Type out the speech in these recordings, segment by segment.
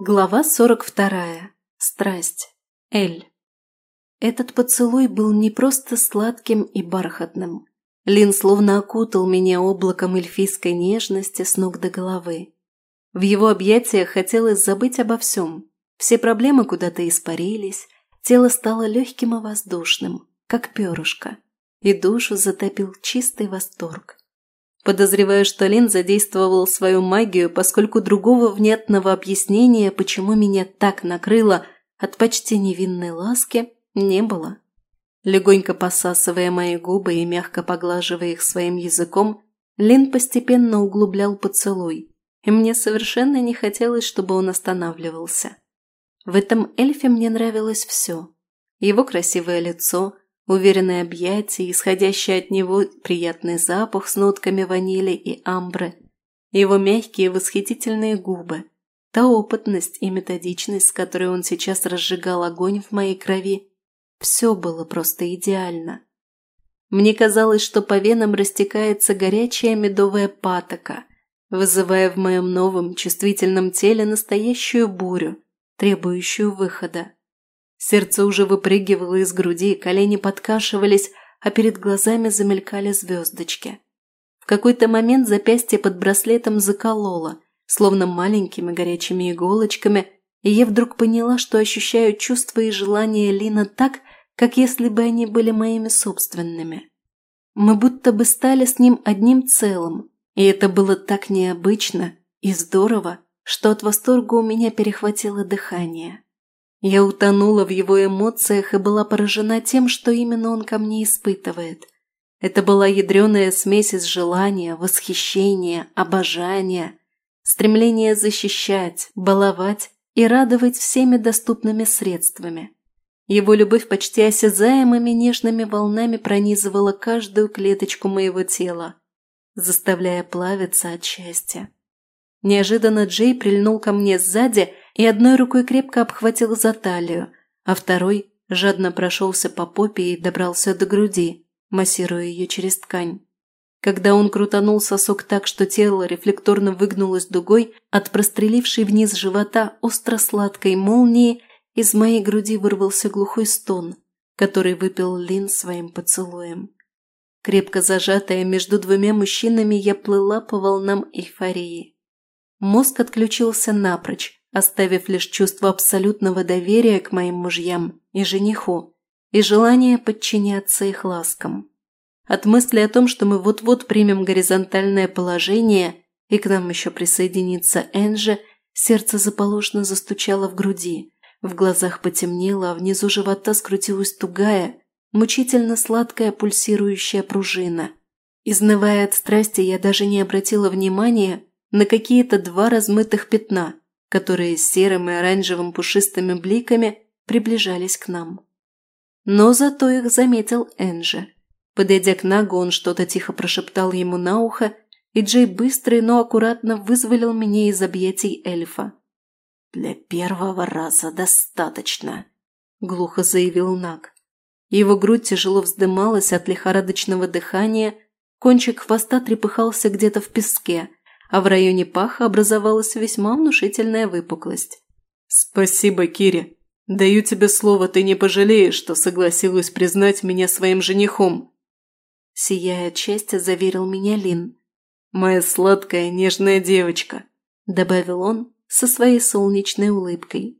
Глава 42. Страсть. Эль. Этот поцелуй был не просто сладким и бархатным. Лин словно окутал меня облаком эльфийской нежности с ног до головы. В его объятиях хотелось забыть обо всем. Все проблемы куда-то испарились, тело стало легким и воздушным, как перышко, и душу затопил чистый восторг подозревая, что Лин задействовал свою магию, поскольку другого внятного объяснения, почему меня так накрыло от почти невинной ласки, не было. Легонько посасывая мои губы и мягко поглаживая их своим языком, Лин постепенно углублял поцелуй, и мне совершенно не хотелось, чтобы он останавливался. В этом эльфе мне нравилось все. Его красивое лицо – Уверенные объятия, исходящий от него приятный запах с нотками ванили и амбры, его мягкие восхитительные губы, та опытность и методичность, с которой он сейчас разжигал огонь в моей крови. Все было просто идеально. Мне казалось, что по венам растекается горячая медовая патока, вызывая в моем новом чувствительном теле настоящую бурю, требующую выхода. Сердце уже выпрыгивало из груди, колени подкашивались, а перед глазами замелькали звездочки. В какой-то момент запястье под браслетом закололо, словно маленькими горячими иголочками, и я вдруг поняла, что ощущаю чувства и желания Лина так, как если бы они были моими собственными. Мы будто бы стали с ним одним целым, и это было так необычно и здорово, что от восторга у меня перехватило дыхание. Я утонула в его эмоциях и была поражена тем, что именно он ко мне испытывает. Это была ядреная смесь из желания, восхищения, обожания, стремления защищать, баловать и радовать всеми доступными средствами. Его любовь почти осязаемыми нежными волнами пронизывала каждую клеточку моего тела, заставляя плавиться от счастья. Неожиданно Джей прильнул ко мне сзади – и одной рукой крепко обхватил за талию, а второй жадно прошелся по попе и добрался до груди, массируя ее через ткань. Когда он крутанул сосок так, что тело рефлекторно выгнулось дугой от прострелившей вниз живота остро-сладкой молнии, из моей груди вырвался глухой стон, который выпил Лин своим поцелуем. Крепко зажатая между двумя мужчинами, я плыла по волнам эйфории. Мозг отключился напрочь, оставив лишь чувство абсолютного доверия к моим мужьям и жениху, и желание подчиняться их ласкам. От мысли о том, что мы вот-вот примем горизонтальное положение, и к нам еще присоединится Энджи, сердце заполошно застучало в груди, в глазах потемнело, а внизу живота скрутилась тугая, мучительно сладкая пульсирующая пружина. Изнывая от страсти, я даже не обратила внимания на какие-то два размытых пятна – которые с серым и оранжевым пушистыми бликами приближались к нам. Но зато их заметил Энджи. Подойдя к Нагу, он что-то тихо прошептал ему на ухо, и Джей быстро, но аккуратно вызволил меня из объятий эльфа. «Для первого раза достаточно», – глухо заявил Наг. Его грудь тяжело вздымалась от лихорадочного дыхания, кончик хвоста трепыхался где-то в песке – а в районе паха образовалась весьма внушительная выпуклость. «Спасибо, Кири. Даю тебе слово, ты не пожалеешь, что согласилась признать меня своим женихом». Сияя от счастья, заверил меня Лин. «Моя сладкая, нежная девочка», – добавил он со своей солнечной улыбкой.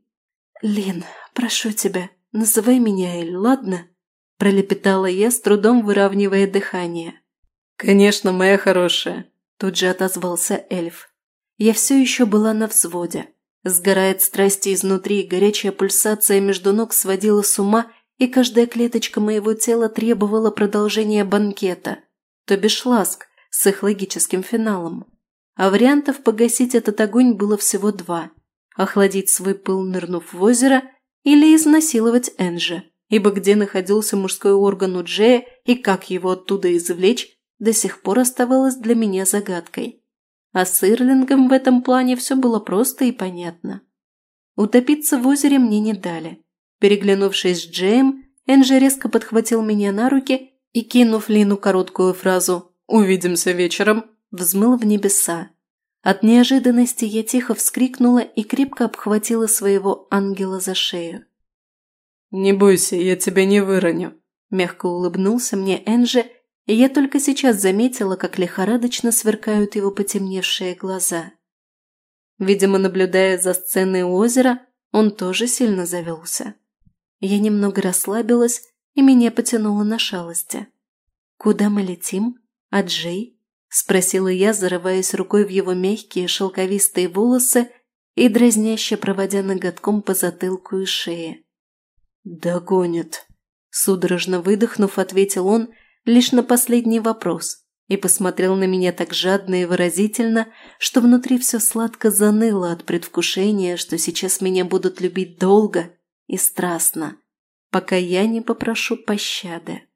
«Лин, прошу тебя, называй меня Эль, ладно?» – пролепетала я, с трудом выравнивая дыхание. «Конечно, моя хорошая», Тут же отозвался эльф. Я все еще была на взводе. Сгорает страсти изнутри, горячая пульсация между ног сводила с ума, и каждая клеточка моего тела требовала продолжения банкета, то бишь ласк с их логическим финалом. А вариантов погасить этот огонь было всего два. Охладить свой пыл, нырнув в озеро, или изнасиловать Энджи, ибо где находился мужской орган у Джея и как его оттуда извлечь, до сих пор оставалась для меня загадкой. А с Ирлингом в этом плане все было просто и понятно. Утопиться в озере мне не дали. Переглянувшись с Джеем, Энджи резко подхватил меня на руки и, кинув Лину короткую фразу «Увидимся вечером», взмыл в небеса. От неожиданности я тихо вскрикнула и крепко обхватила своего ангела за шею. «Не бойся, я тебя не выроню», – мягко улыбнулся мне Энджи, и я только сейчас заметила, как лихорадочно сверкают его потемневшие глаза. Видимо, наблюдая за сценой у озера, он тоже сильно завелся. Я немного расслабилась, и меня потянуло на шалости. «Куда мы летим? А Джей?» – спросила я, зарываясь рукой в его мягкие шелковистые волосы и дразняще проводя ноготком по затылку и шее. «Догонит», – судорожно выдохнув, ответил он лишь на последний вопрос и посмотрел на меня так жадно и выразительно, что внутри все сладко заныло от предвкушения, что сейчас меня будут любить долго и страстно, пока я не попрошу пощады.